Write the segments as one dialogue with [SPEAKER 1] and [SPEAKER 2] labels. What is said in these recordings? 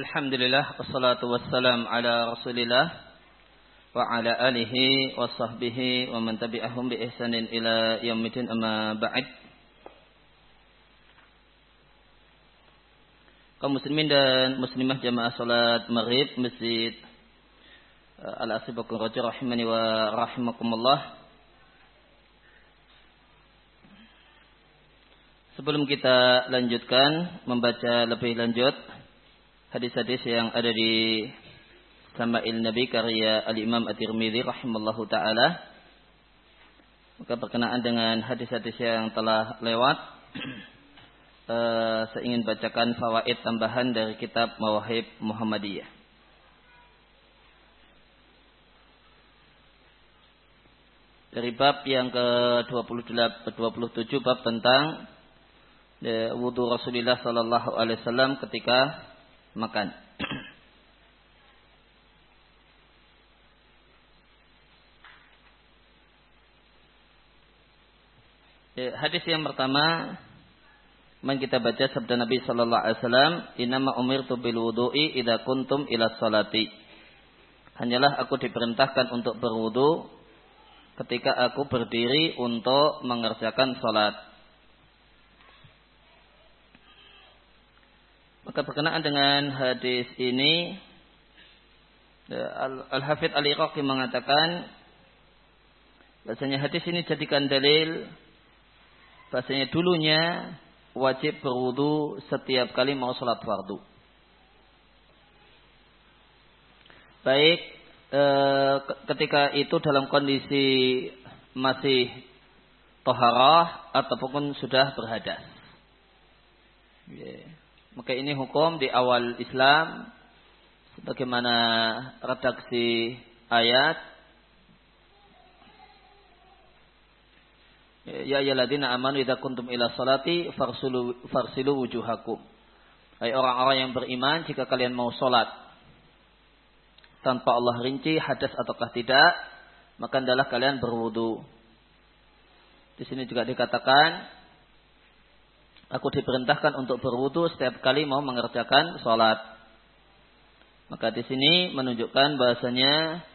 [SPEAKER 1] Alhamdulillah wassalatu wassalam ala Rasulillah wa ala alihi wa sahbihi wa man tabi'ahum bi ihsanin ila yaumil amma ba'd. Kaum muslimin dan muslimah jamaah salat Maghrib Masjid uh, Al-Asibakun Raja rahimani wa rahimakumullah. Sebelum kita lanjutkan membaca lebih lanjut hadis-hadis yang ada di Sama'il Nabi karya Al-Imam At-Tirmidzi rahimallahu taala. Maka berkenaan dengan hadis-hadis yang telah lewat uh, saya ingin bacakan fawaid tambahan dari kitab Mawahib Muhammadiyah. Dari bab yang ke-28 27 bab tentang uh, wudhu Rasulullah sallallahu alaihi wasallam ketika makan. Ya, hadis yang pertama yang kita baca sabda Nabi sallallahu alaihi wasallam, "Innama umirtu bil wudu'i idza kuntum ila salati." Hanyalah aku diperintahkan untuk berwudu ketika aku berdiri untuk mengerjakan salat. Maka berkenaan dengan hadis ini ya, Al-Hafidh Al-Iraqi mengatakan bahasanya hadis ini jadikan dalil bahasanya dulunya wajib berwudu setiap kali mau sholat fardu. Baik e, ketika itu dalam kondisi masih toharah ataupun sudah berhadas. Maka ini hukum di awal Islam sebagaimana redaksi ayat Ya ayyuhalladzina amanu idza kuntum ila salati farsilu farsilu wujuhakum. Hai orang-orang yang beriman jika kalian mau salat tanpa Allah rinci hadas ataukah tidak, maka adalah kalian berwudu. Di sini juga dikatakan Aku diperintahkan untuk berwudu setiap kali mau mengerjakan sholat. Maka di sini menunjukkan bahasanya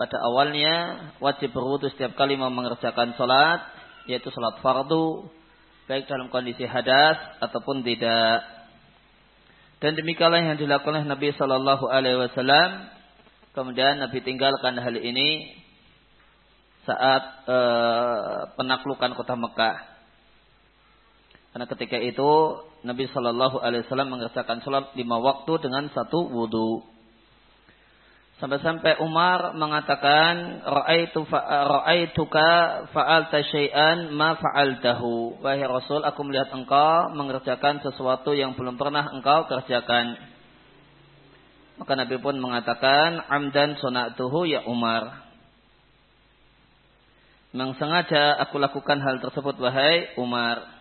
[SPEAKER 1] pada awalnya wajib berwudu setiap kali mau mengerjakan sholat, yaitu sholat fardu, baik dalam kondisi hadas ataupun tidak. Dan demikianlah yang dilakukan oleh Nabi Shallallahu Alaihi Wasallam. Kemudian Nabi tinggalkan hal ini saat e, penaklukan kota Mekah. Karena ketika itu Nabi Shallallahu Alaihi Wasallam mengerjakan sholat lima waktu dengan satu wudhu. Sampai-sampai Umar mengatakan, Ra'aituka fa'alta syai'an ma fa'altahu. Wahai Rasul, aku melihat engkau mengerjakan sesuatu yang belum pernah engkau kerjakan. Maka Nabi pun mengatakan, Amdan sona'tuhu ya Umar. Memang sengaja aku lakukan hal tersebut, wahai Umar.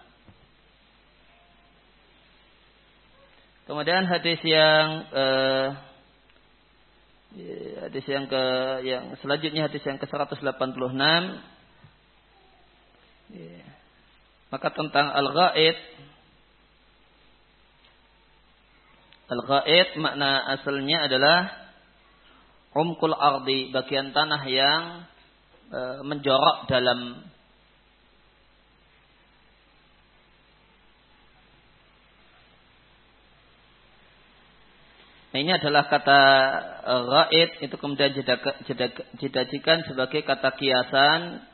[SPEAKER 1] Kemudian hadis yang eh, hadis yang ke yang selanjutnya hadis yang ke 186 ya. maka tentang al-ghaid al-ghaid makna asalnya adalah umkul ardi bagian tanah yang e, menjorok dalam Nah, ini adalah kata raid itu kemudian didajikan sebagai kata kiasan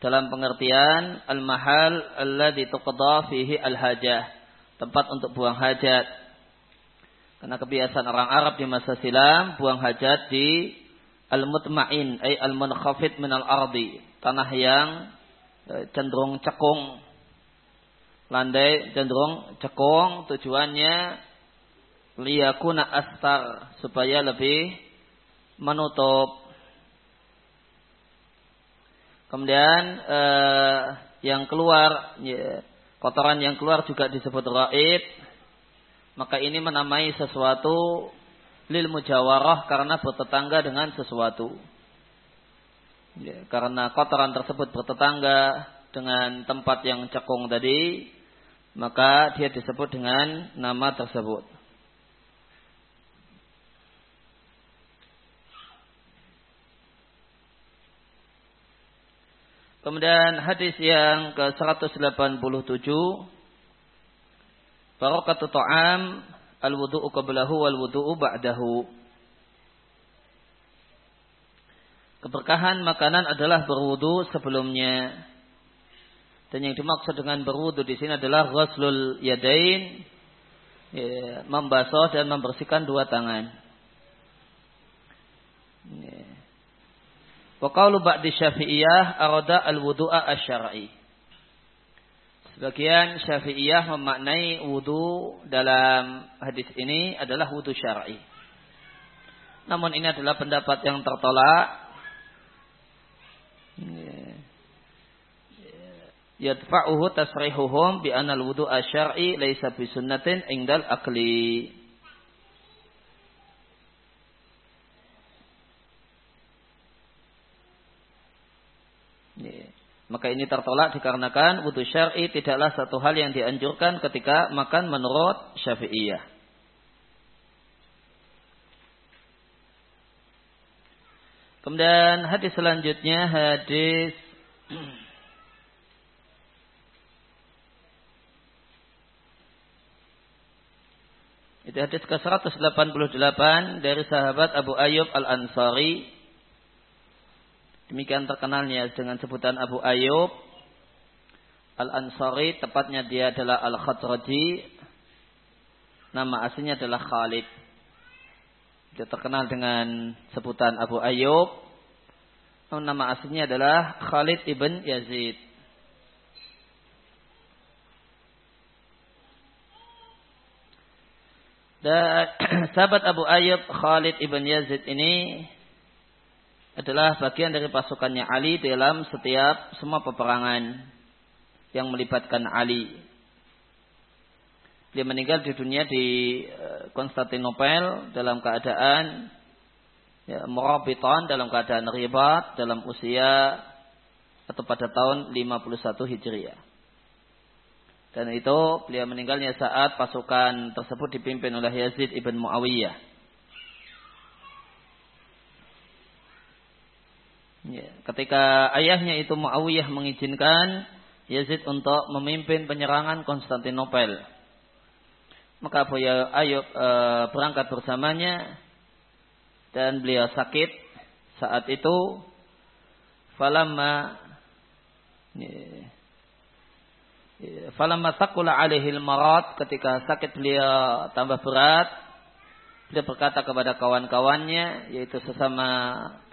[SPEAKER 1] dalam pengertian al-mahal alladhi tuqda fihi al-hajah, tempat untuk buang hajat. Karena kebiasaan orang Arab di masa silam buang hajat di al-mutmain ay al-munkhafid min al-ardi, tanah yang e, cenderung cekung. Landai cenderung cekung tujuannya liyakuna astar supaya lebih menutup. Kemudian eh, yang keluar ya, kotoran yang keluar juga disebut raib. Maka ini menamai sesuatu lil mujawarah karena bertetangga dengan sesuatu. Ya, karena kotoran tersebut bertetangga dengan tempat yang cekung tadi, maka dia disebut dengan nama tersebut. Kemudian hadis yang ke-187 Barakatu ta'am al-wudu'u qablahu wal-wudu'u ba'dahu. Keberkahan makanan adalah berwudu sebelumnya. Dan yang dimaksud dengan berwudu di sini adalah ghuslul yadain, ya, membasuh dan membersihkan dua tangan. Ya. Wa qawlu ba'di syafi'iyah arada al-wudu'a asy-syar'i. Sebagian Syafi'iyah memaknai wudu dalam hadis ini adalah wudu syar'i. Namun ini adalah pendapat yang tertolak. Yadfa'uhu tasrihuhum bi anal wudu asyari laisa bi sunnatin indal akli. Maka ini tertolak dikarenakan wudhu syar'i tidaklah satu hal yang dianjurkan ketika makan menurut syafi'iyah. Kemudian hadis selanjutnya hadis Itu hadis ke-188 dari sahabat Abu Ayyub Al-Ansari Demikian terkenalnya dengan sebutan Abu Ayyub Al-Ansari, tepatnya dia adalah Al-Khadraji. Nama aslinya adalah Khalid. Dia terkenal dengan sebutan Abu Ayyub. Nama aslinya adalah Khalid ibn Yazid. Dan sahabat Abu Ayyub Khalid ibn Yazid ini adalah bagian dari pasukannya Ali dalam setiap semua peperangan yang melibatkan Ali. Dia meninggal di dunia di eh, Konstantinopel dalam keadaan ya, murabitan dalam keadaan ribat dalam usia atau pada tahun 51 Hijriah. Dan itu beliau meninggalnya saat pasukan tersebut dipimpin oleh Yazid ibn Muawiyah. Ya, ketika ayahnya itu Muawiyah mengizinkan Yazid untuk memimpin penyerangan Konstantinopel. Maka Abu Ayub e, berangkat bersamanya dan beliau sakit saat itu. Falamma ya, ya, falamma sakula alihil marat ketika sakit beliau tambah berat beliau berkata kepada kawan-kawannya yaitu sesama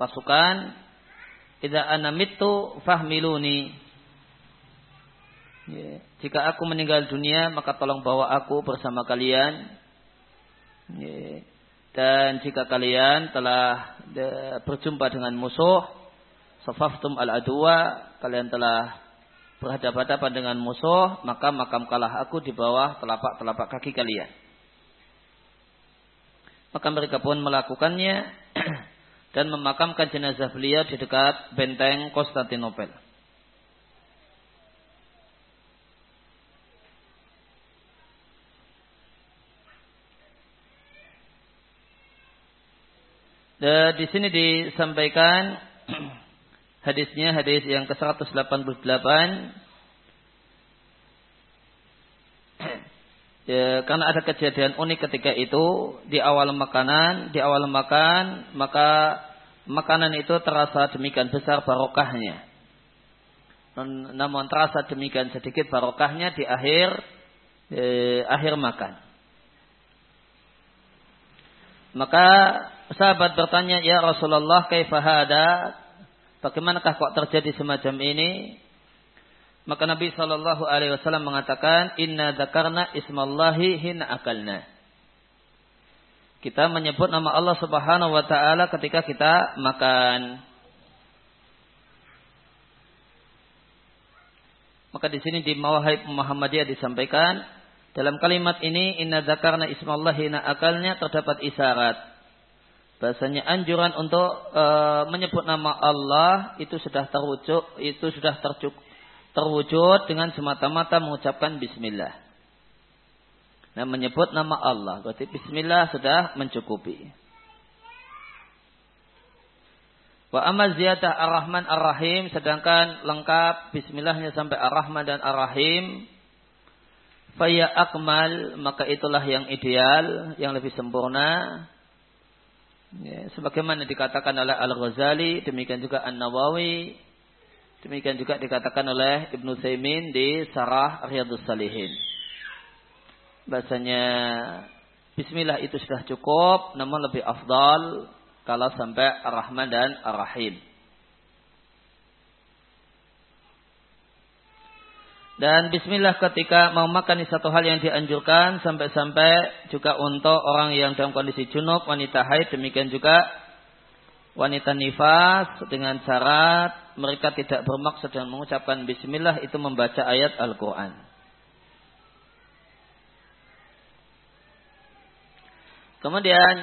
[SPEAKER 1] pasukan Idza ana mittu fahmiluni. Ya. Jika aku meninggal dunia, maka tolong bawa aku bersama kalian. Ya. Dan jika kalian telah berjumpa dengan musuh, safaftum al-adwa, kalian telah berhadapan-hadapan dengan musuh, maka makam kalah aku di bawah telapak-telapak kaki kalian. Maka mereka pun melakukannya dan memakamkan jenazah beliau di dekat benteng Konstantinopel. Dan di sini disampaikan hadisnya hadis yang ke-188 Ya, karena ada kejadian unik ketika itu di awal makanan, di awal makan, maka makanan itu terasa demikian besar barokahnya. Namun terasa demikian sedikit barokahnya di akhir eh, akhir makan. Maka sahabat bertanya, "Ya Rasulullah, kaifahada? Bagaimanakah kok terjadi semacam ini?" Maka Nabi Shallallahu Alaihi Wasallam mengatakan, Inna dakarna ismallahi hina akalna. Kita menyebut nama Allah Subhanahu Wa Taala ketika kita makan. Maka di sini di Mawahib Muhammadiyah disampaikan dalam kalimat ini inna zakarna ismallahi hina akalnya terdapat isyarat. Bahasanya anjuran untuk e, menyebut nama Allah itu sudah terwujud, itu sudah tercukup terwujud dengan semata-mata mengucapkan bismillah. Nah, menyebut nama Allah. Berarti bismillah sudah mencukupi. Wa amma ar-Rahman ar-Rahim sedangkan lengkap bismillahnya sampai ar-Rahman dan ar-Rahim faya akmal maka itulah yang ideal, yang lebih sempurna. Ya, sebagaimana dikatakan oleh Al-Ghazali, demikian juga An-Nawawi, demikian juga dikatakan oleh Ibnu Zaimin di Sarah Riyadus Salihin. Bahasanya Bismillah itu sudah cukup, namun lebih afdal kalau sampai Ar-Rahman dan Ar-Rahim. Dan bismillah ketika mau makan satu hal yang dianjurkan sampai-sampai juga untuk orang yang dalam kondisi junub, wanita haid, demikian juga wanita nifas dengan syarat mereka tidak bermaksud dengan mengucapkan bismillah itu membaca ayat Al-Quran. Kemudian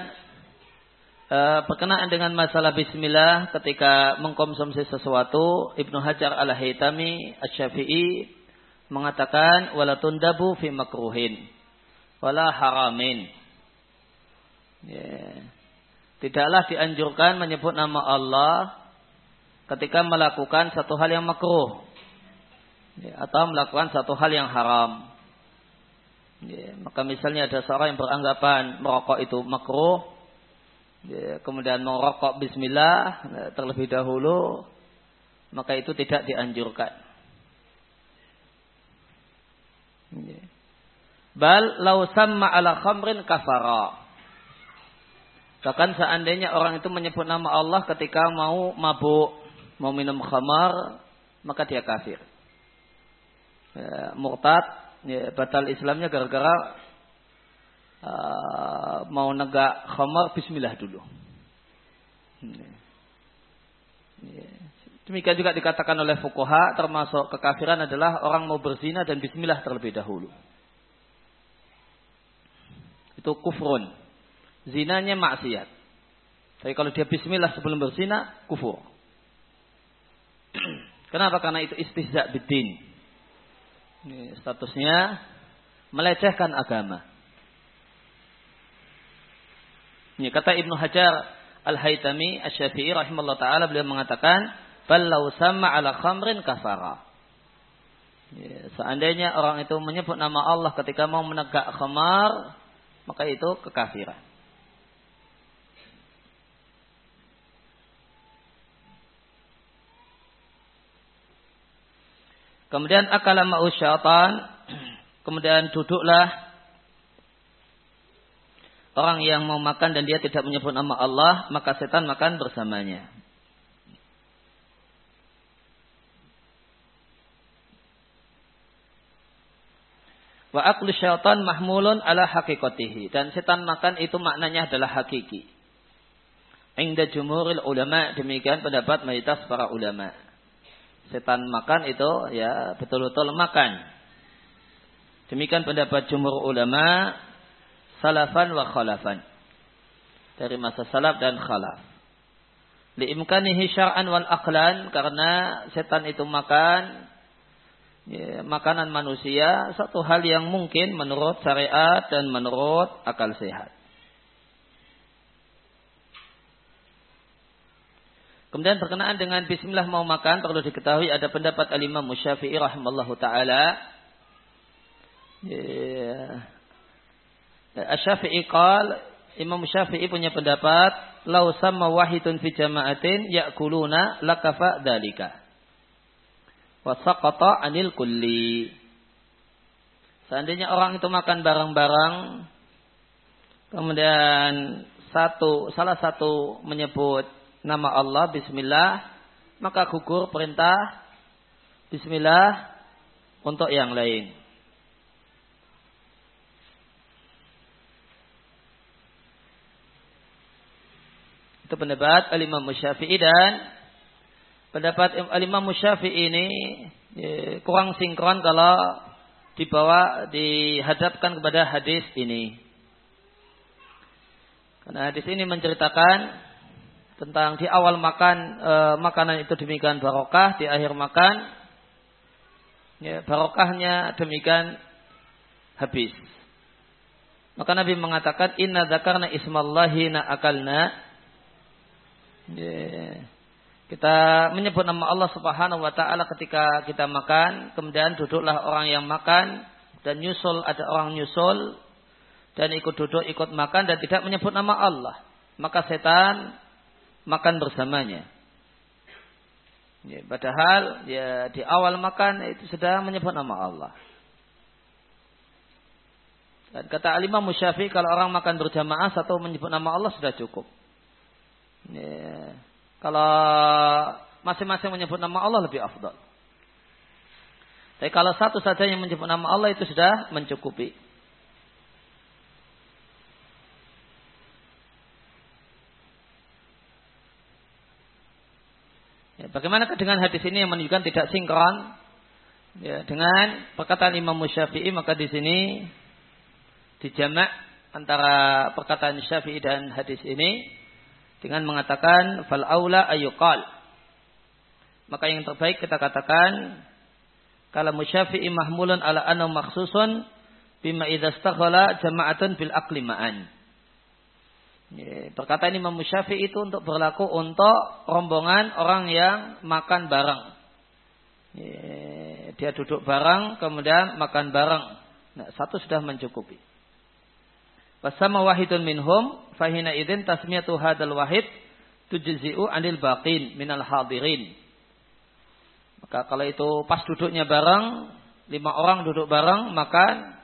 [SPEAKER 1] eh, berkenaan dengan masalah bismillah ketika mengkonsumsi sesuatu, Ibnu Hajar Al-Haytami Asy-Syafi'i mengatakan wala tundabu fi makruhin wala haramin. Yeah. Tidaklah dianjurkan menyebut nama Allah ketika melakukan satu hal yang makruh yeah. atau melakukan satu hal yang haram. Yeah. Maka misalnya ada seorang yang beranggapan merokok itu makruh, yeah. kemudian merokok Bismillah terlebih dahulu, maka itu tidak dianjurkan. Bal lau sama ala khamrin kafara. Bahkan seandainya orang itu menyebut nama Allah ketika mau mabuk, mau minum khamar, maka dia kafir. Ya, murtad, ya, batal Islamnya gara-gara uh, mau negak khamar, bismillah dulu. Ya. Ya. Demikian juga dikatakan oleh fukuha termasuk kekafiran adalah orang mau berzina dan bismillah terlebih dahulu. Itu kufrun. Zinanya maksiat. Tapi kalau dia bismillah sebelum berzina, kufur. Kenapa? Karena itu istihza bidin. Ini statusnya melecehkan agama. Ini kata Ibnu Hajar Al-Haytami Asy-Syafi'i rahimahullah taala beliau mengatakan Falau sama ala khamrin kafara. Ya, seandainya orang itu menyebut nama Allah ketika mau menegak khamar, maka itu kekafiran. Kemudian akala ma'u syaitan. Kemudian duduklah orang yang mau makan dan dia tidak menyebut nama Allah, maka setan makan bersamanya. Wa aklu syaitan mahmulun ala hakikatihi. Dan setan makan itu maknanya adalah hakiki. Inda jumhuril ulama. Demikian pendapat mayoritas para ulama. Setan makan itu ya betul-betul makan. Demikian pendapat jumhur ulama. Salafan wa khalafan. Dari masa salaf dan khalaf. Liimkanihi syar'an wal aqlan. Karena setan itu makan ya, makanan manusia satu hal yang mungkin menurut syariat dan menurut akal sehat. Kemudian berkenaan dengan bismillah mau makan perlu diketahui ada pendapat al-Imam Musyafi'i rahimallahu taala. Ya. Asy-Syafi'i qal Imam Syafi'i punya pendapat lau sama fi jama'atin ya'kuluna lakafa dalika wasaqata anil kulli. Seandainya orang itu makan barang-barang, kemudian satu salah satu menyebut nama Allah Bismillah, maka gugur perintah Bismillah untuk yang lain. Itu pendapat Al-Imam Syafi'i dan pendapat Imam Syafi'i ini ya, kurang sinkron kalau dibawa dihadapkan kepada hadis ini. Karena hadis ini menceritakan tentang di awal makan e, makanan itu demikian barokah, di akhir makan ya, barokahnya demikian habis. Maka Nabi mengatakan inna dzakarna ismallahi na akalna. Ya, Kita menyebut nama Allah Subhanahu wa taala ketika kita makan, kemudian duduklah orang yang makan dan nyusul ada orang nyusul dan ikut duduk ikut makan dan tidak menyebut nama Allah. Maka setan makan bersamanya. Ya, padahal ya di awal makan itu sudah menyebut nama Allah. Dan kata Alimah Musyafi kalau orang makan berjamaah satu menyebut nama Allah sudah cukup. Ya. Kalau masing-masing menyebut nama Allah lebih afdal. Tapi kalau satu saja yang menyebut nama Allah itu sudah mencukupi. Bagaimana dengan hadis ini yang menunjukkan tidak sinkron ya, dengan perkataan Imam Syafi'i maka di sini dijamak antara perkataan Syafi'i dan hadis ini dengan mengatakan fal aula ayuqal. Maka yang terbaik kita katakan kalau musyafi'i mahmulun ala anu maksusun bima idza jama'atun bil aqli ma'an. Perkataan Imam Syafi'i itu untuk berlaku untuk rombongan orang yang makan bareng. Dia duduk bareng, kemudian makan bareng. Nah, satu sudah mencukupi. Wasama wahidun minhum fahina idin tasmiyatu hadal wahid tujzi'u anil baqin minal hadirin. Maka kalau itu pas duduknya bareng, lima orang duduk bareng, maka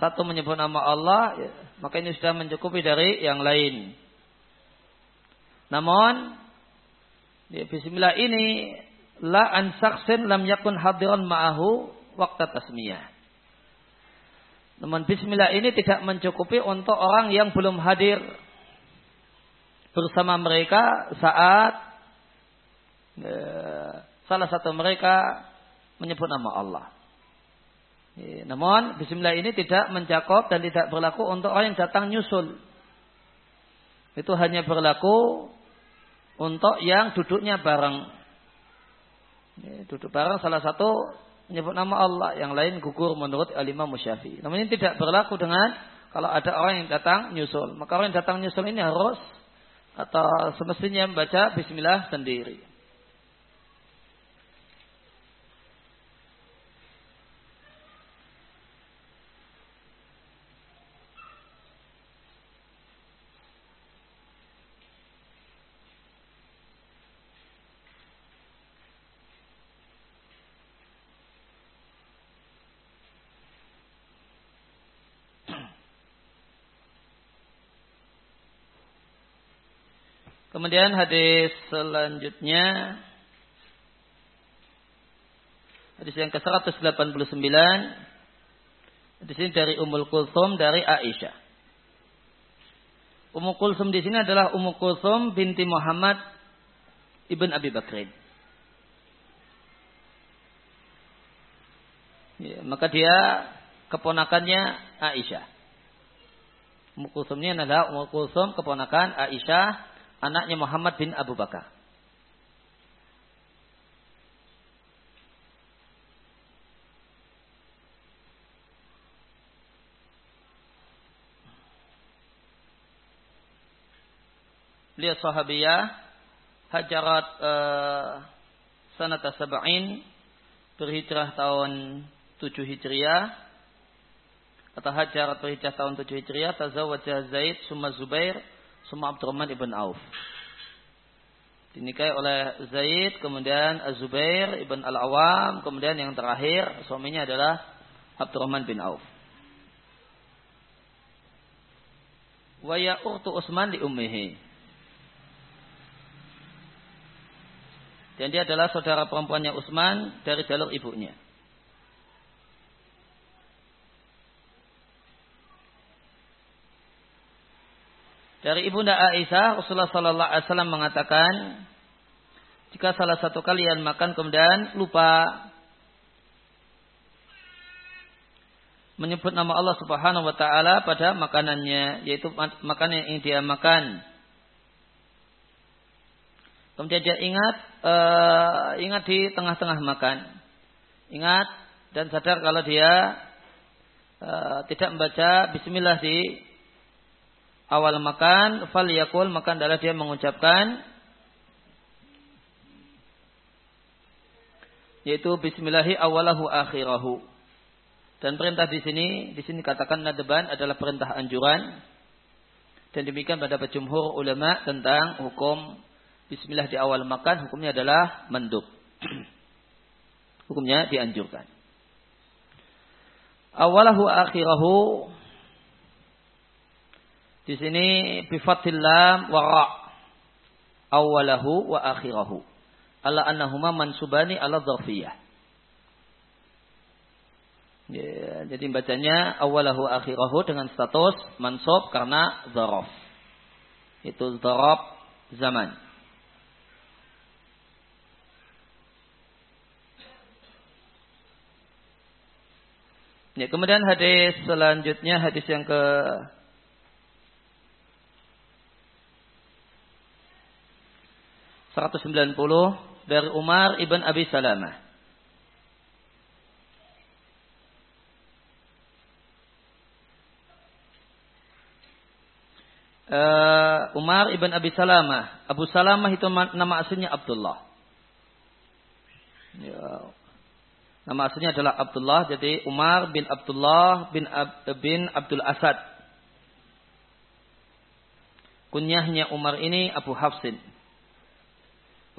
[SPEAKER 1] satu menyebut nama Allah, ya, maka ini sudah mencukupi dari yang lain. Namun, ya, Bismillah ini la ansaksin lam yakun hadiran ma'ahu waktu tasmiyah. Namun bismillah ini tidak mencukupi untuk orang yang belum hadir bersama mereka saat e, salah satu mereka menyebut nama Allah. Namun bismillah ini tidak mencakup dan tidak berlaku untuk orang yang datang nyusul. Itu hanya berlaku untuk yang duduknya bareng. Duduk bareng salah satu menyebut nama Allah, yang lain gugur menurut alimah musyafi. Namun ini tidak berlaku dengan kalau ada orang yang datang nyusul. Maka orang yang datang nyusul ini harus atau semestinya membaca bismillah sendiri. Kemudian hadis selanjutnya hadis yang ke-189 di sini dari Ummul Kulsum dari Aisyah. Ummu Kulsum di sini adalah Ummu Kulsum binti Muhammad ibn Abi Bakrin. Ya, maka dia keponakannya Aisyah. Ummu Kulsum adalah Ummu Kulsum keponakan Aisyah anaknya Muhammad bin Abu Bakar. Beliau sahabiyah hajarat uh, sanata sab'in berhijrah tahun 7 Hijriah atau hajarat berhijrah tahun 7 Hijriah tazawwajah Zaid summa Zubair semua Abdurrahman ibn Auf. Dinikahi oleh Zaid, kemudian Az-Zubair ibn Al-Awam, kemudian yang terakhir suaminya adalah Abdurrahman bin Auf. Wa urtu Utsman di ummihi. Dan dia adalah saudara perempuannya Utsman dari jalur ibunya. Dari Ibunda Aisyah, Rasulullah sallallahu alaihi wasallam mengatakan, jika salah satu kalian makan kemudian lupa menyebut nama Allah Subhanahu wa taala pada makanannya, yaitu makanan yang dia makan. Kemudian dia ingat uh, ingat di tengah-tengah makan. Ingat dan sadar kalau dia uh, tidak membaca bismillah di awal makan fal yakul maka adalah dia mengucapkan yaitu bismillahi awalahu akhirahu. Dan perintah di sini, di sini katakan nadban adalah perintah anjuran. Dan demikian pada jumhur ulama tentang hukum bismillah di awal makan, hukumnya adalah mendub. hukumnya dianjurkan. Awalahu akhirahu di sini bifatil lam wa ra. Awalahu wa akhirahu. Ala annahuma mansubani ala dhafiyah. Ya, jadi bacanya awalahu akhirahu dengan status mansub karena zaraf. Itu zaraf zaman. Ya, kemudian hadis selanjutnya hadis yang ke seratus sembilan puluh dari Umar ibn Abi Salamah. uh, Umar ibn Abi Salamah. Abu Salamah itu nama aslinya Abdullah. Ya. Nama aslinya adalah Abdullah. Jadi Umar bin Abdullah bin, Ab, bin Abdul Asad. Kunyahnya Umar ini Abu Hafsin.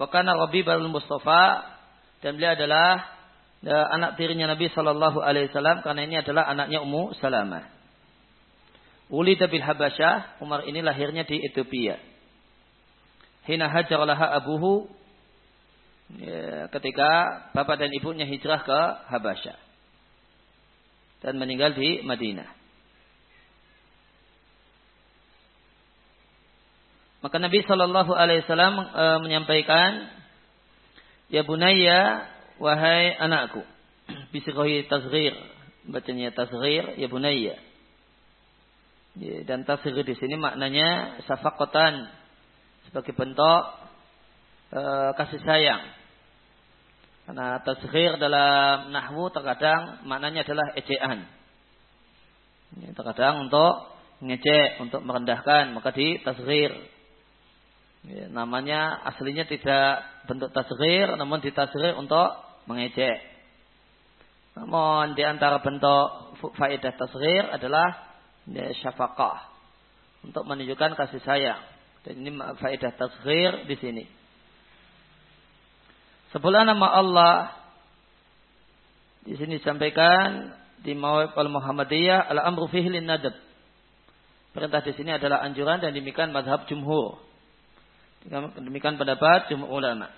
[SPEAKER 1] Wakana Rabi Barul Mustafa. Dan beliau adalah uh, anak tirinya Nabi Sallallahu Alaihi Wasallam. Karena ini adalah anaknya Ummu Salamah. Ulida bil Habasyah, Umar ini lahirnya di Ethiopia. Hina hajar laha abuhu ya, ketika bapak dan ibunya hijrah ke Habasyah dan meninggal di Madinah. Maka Nabi Shallallahu Alaihi Wasallam e, menyampaikan, ya bunaya, wahai anakku, bisikohi tasghir, bacanya tasghir, ya bunaya. Ya, dan tasghir di sini maknanya safakotan sebagai bentuk e, kasih sayang. Karena tasghir dalam nahwu terkadang maknanya adalah ejaan. Ya, terkadang untuk ngecek, untuk merendahkan, maka di tasghir. Ya, namanya aslinya tidak bentuk tasghir, namun di tasghir untuk mengejek. Namun di antara bentuk faedah tasghir adalah ya, syafaqah untuk menunjukkan kasih sayang. Dan ini faedah tasghir di sini. Sebelah nama Allah di sini disampaikan di Mawab al-Muhammadiyah al-amru fihi nadab. Perintah di sini adalah anjuran dan demikian madhab jumhur. Demikian pendapat jumhur ulama.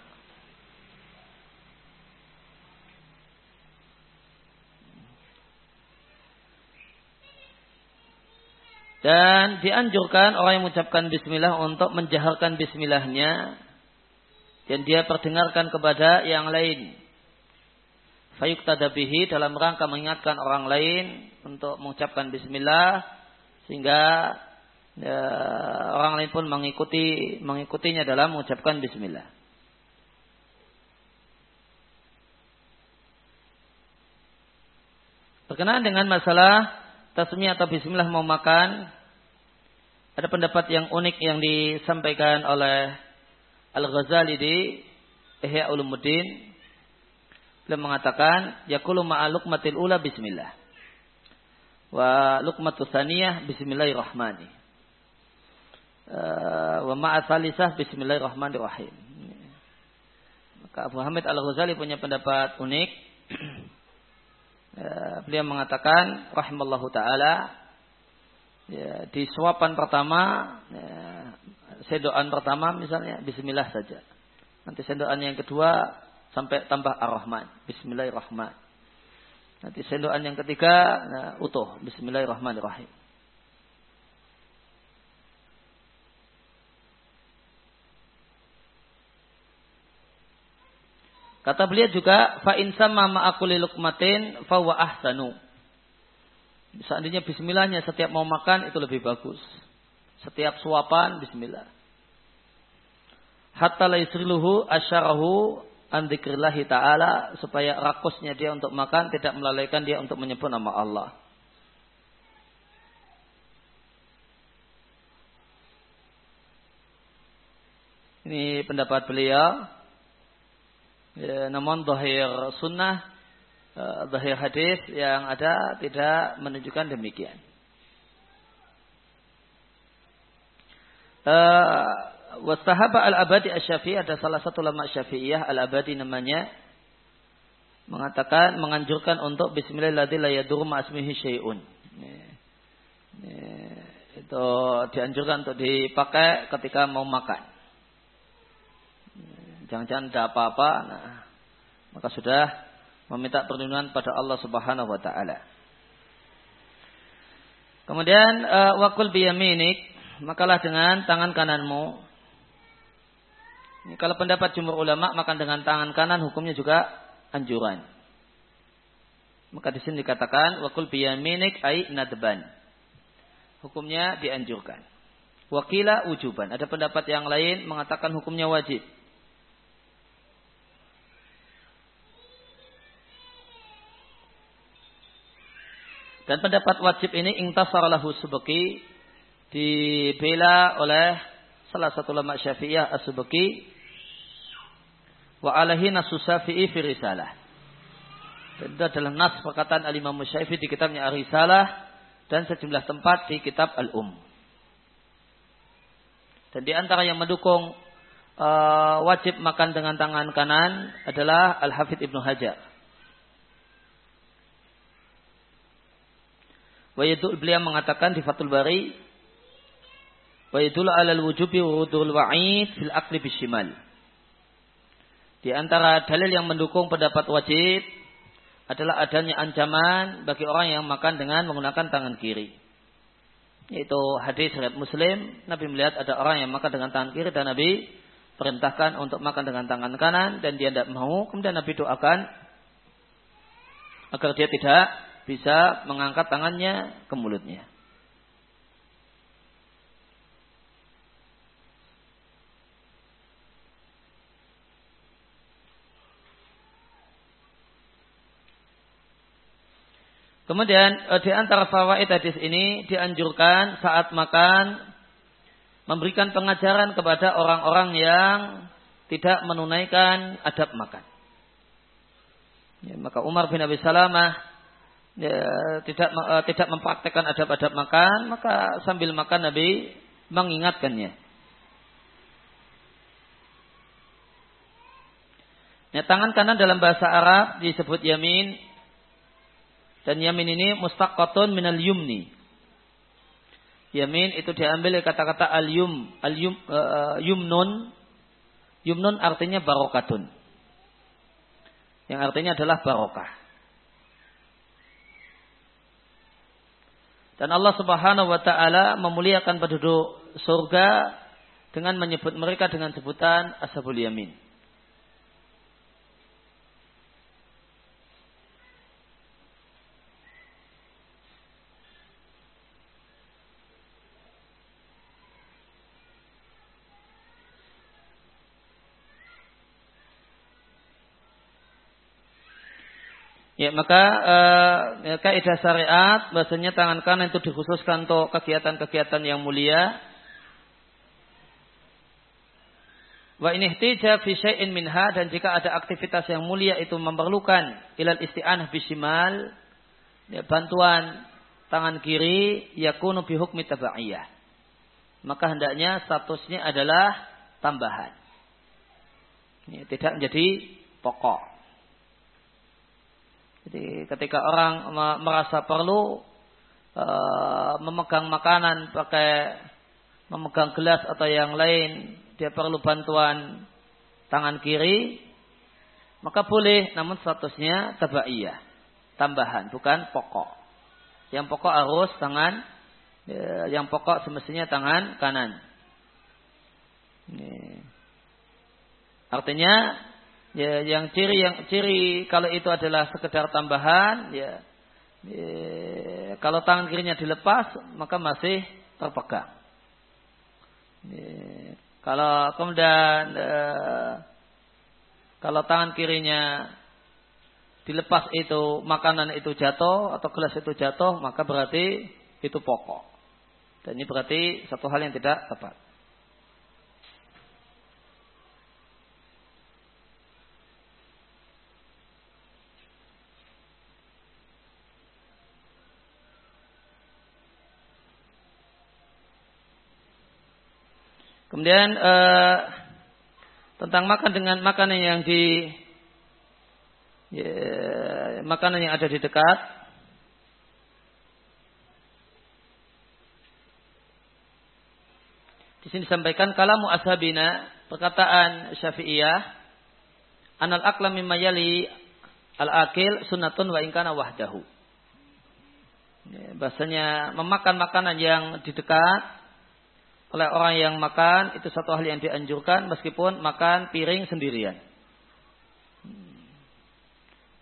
[SPEAKER 1] Dan dianjurkan orang yang mengucapkan bismillah untuk menjaharkan bismillahnya. Dan dia perdengarkan kepada yang lain. Fayuk tadabihi dalam rangka mengingatkan orang lain untuk mengucapkan bismillah. Sehingga ya, orang lain pun mengikuti mengikutinya dalam mengucapkan bismillah. Berkenaan dengan masalah tasmiyah atau bismillah mau makan, ada pendapat yang unik yang disampaikan oleh Al-Ghazali di Ihya Ulumuddin. Beliau mengatakan, yakulu ma'a lukmatil ula bismillah. Wa lukmatu thaniyah bismillahirrahmanirrahim. Uh, wa ma'a salisah bismillahirrahmanirrahim. Maka Abu Hamid Al-Ghazali punya pendapat unik. ya, beliau mengatakan rahimallahu taala ya, di suapan pertama ya, sedoan pertama misalnya bismillah saja nanti sedoan yang kedua sampai tambah ar-rahman bismillahirrahman nanti sedoan yang ketiga nah, utuh bismillahirrahmanirrahim Kata beliau juga, fa in sama ma'akuli lukmatin fa wa ahsanu. Seandainya bismillahnya setiap mau makan itu lebih bagus. Setiap suapan bismillah. Hatta la yusriluhu asyarahu an ta'ala supaya rakusnya dia untuk makan tidak melalaikan dia untuk menyebut nama Allah. Ini pendapat beliau Ya, namun zahir sunnah, uh, zahir hadis yang ada tidak menunjukkan demikian. Uh, al-abadi asy-syafi'i ada salah satu lama syafi'iyah al-abadi namanya mengatakan menganjurkan untuk bismillahirrahmanirrahim syai'un. Itu dianjurkan untuk dipakai ketika mau makan. Jangan-jangan ada apa-apa, nah, maka sudah meminta perlindungan pada Allah Subhanahu wa taala. Kemudian uh, wakul biyaminik, makalah dengan tangan kananmu. Ini kalau pendapat jumhur ulama, makan dengan tangan kanan hukumnya juga anjuran. Maka di sini dikatakan wakul biyaminik ai nadban. Hukumnya dianjurkan. Wakila ujuban. Ada pendapat yang lain mengatakan hukumnya wajib. Dan pendapat wajib ini intasaralahu subaki dibela oleh salah satu ulama syafi'iyah as-subaki wa alahi nasu syafi'i fi risalah. Dan itu adalah nas perkataan al-imam syafi'i di kitabnya ar-risalah dan sejumlah tempat di kitab al-um. Dan di antara yang mendukung uh, wajib makan dengan tangan kanan adalah Al-Hafidh Ibnu Hajar. Wa beliau mengatakan di Fathul Bari wa yadullu alal wujubi wurudul wa'id fil akli bishimal. Di antara dalil yang mendukung pendapat wajib adalah adanya ancaman bagi orang yang makan dengan menggunakan tangan kiri. Yaitu hadis riwayat Muslim, Nabi melihat ada orang yang makan dengan tangan kiri dan Nabi perintahkan untuk makan dengan tangan kanan dan dia tidak mau, kemudian Nabi doakan agar dia tidak bisa mengangkat tangannya ke mulutnya. Kemudian eh, di antara fawaid hadis ini dianjurkan saat makan memberikan pengajaran kepada orang-orang yang tidak menunaikan adab makan. Ya, maka Umar bin Abi Salamah ya, tidak uh, tidak mempraktekkan adab-adab makan, maka sambil makan Nabi mengingatkannya. Ya, tangan kanan dalam bahasa Arab disebut yamin dan yamin ini mustaqatun minal yumni. Yamin itu diambil dari kata-kata al-yum, al-yum uh, yumnun. Yumnun artinya barokatun. Yang artinya adalah barokah. Dan Allah Subhanahu wa taala memuliakan penduduk surga dengan menyebut mereka dengan sebutan ashabul yamin. Ya, maka uh, ya, kaidah syariat bahasanya tangan kanan itu dikhususkan untuk kegiatan-kegiatan yang mulia. Wa ini ihtija fi syai'in minha dan jika ada aktivitas yang mulia itu memerlukan ilal isti'anah bisimal ya, bantuan tangan kiri yakunu bi hukmi tabaiyah. Maka hendaknya statusnya adalah tambahan. Ya, tidak menjadi pokok. Jadi ketika orang merasa perlu uh, memegang makanan pakai memegang gelas atau yang lain, dia perlu bantuan tangan kiri, maka boleh, namun statusnya tabaiyah, tambahan, bukan pokok. Yang pokok harus tangan, ya, yang pokok semestinya tangan kanan. Ini. Artinya ya yang ciri yang ciri kalau itu adalah sekedar tambahan ya, ya kalau tangan kirinya dilepas maka masih terpegang. Ya, kalau kemudian eh, kalau tangan kirinya dilepas itu makanan itu jatuh atau gelas itu jatuh maka berarti itu pokok. Dan ini berarti satu hal yang tidak tepat Kemudian uh, tentang makan dengan makanan yang di ya, makanan yang ada di dekat. Di sini disampaikan kalamu ashabina perkataan Syafi'iyah anal akla mimma yali al akil sunnatun wa ingkana wahdahu. Ya, bahasanya memakan makanan yang di dekat oleh orang yang makan itu satu hal yang dianjurkan meskipun makan piring sendirian.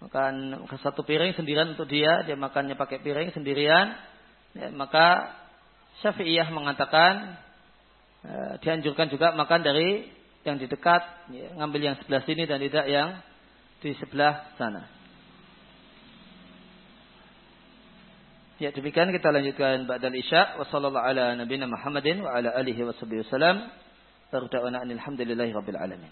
[SPEAKER 1] Makan satu piring sendirian untuk dia, dia makannya pakai piring sendirian, ya, maka Syafi'iyah mengatakan eh, dianjurkan juga makan dari yang di dekat, ya, ngambil yang sebelah sini dan tidak yang di sebelah sana. Ya demikian kita lanjutkan ba'dal isya wa sallallahu ala nabiyina Muhammadin wa ala alihi wa sahbihi wasallam. Alhamdulillahi rabbil alamin.